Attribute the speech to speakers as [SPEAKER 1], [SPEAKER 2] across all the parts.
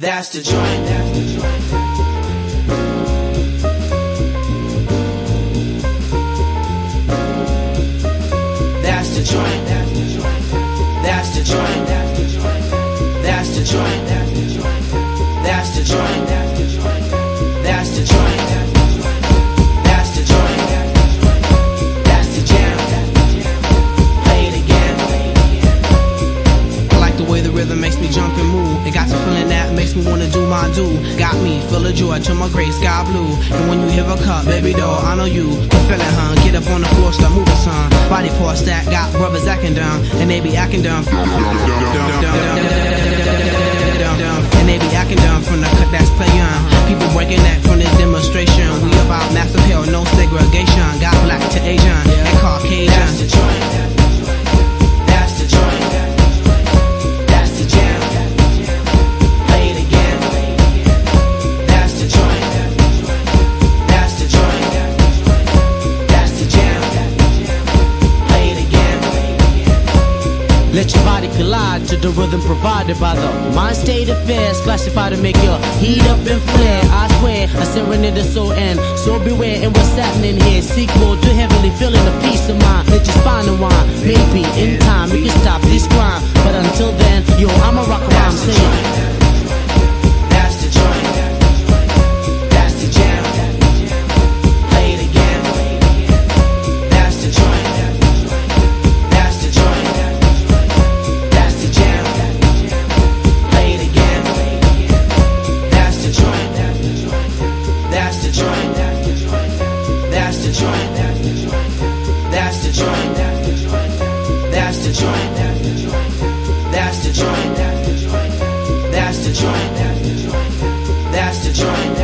[SPEAKER 1] That's the joint. That's the joint. That's the joint. That's the joint. That's the joint. That's the joint. That's the joint. That's the joint. That's the joint.
[SPEAKER 2] Jump and move. It got some feeling that makes me wanna do my do. Got me full of joy to my gray sky blue. And when you hear a cut, baby doll, I know you. Feeling, huh? Get up on the floor, start moving, son. Body parts that got brothers acting down, and they be acting down. And they be acting down from the cut that's playing. People breaking that from this demonstration. We about massive hell, no segregation. Got black to Asian and Caucasian.
[SPEAKER 3] Body collide to the rhythm provided by the mind state affairs classified to make your heat up and flare. I swear, a serenade is so end. So beware and what's happening here. Sequel to heavenly feeling a peace of mind. Let your spine unwind. Maybe in time we can stop this crime. But until then, yo, I'ma rock
[SPEAKER 1] That's the joint.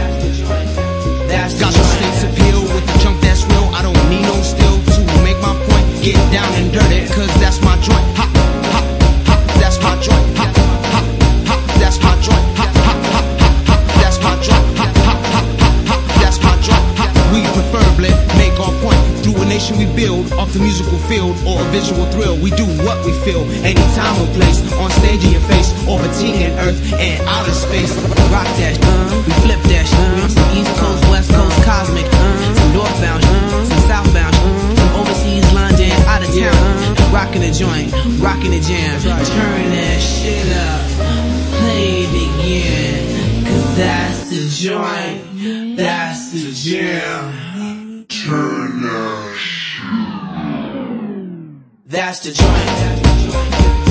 [SPEAKER 1] That's
[SPEAKER 2] Got the
[SPEAKER 1] joint.
[SPEAKER 2] states appeal with the that's real. I don't need no steel to make my point. Get down and dirty, cause that's my joint. Ha, ha, ha, that's my joint. Ha, ha, ha, that's my joint. Ha, ha, ha, ha, ha, that's my joint. Ha, ha, ha, ha, ha, that's my joint. Ha, we preferably make our point through a nation we build off the musical field or a visual thrill. We do what we feel, anytime or place, on stage in your face, orbiting in earth and outer space. Rock that, the joint, rocking the jam, turn that shit up, play it again, cause that's the joint, that's the jam. Turn that shit up.
[SPEAKER 1] That's the joint.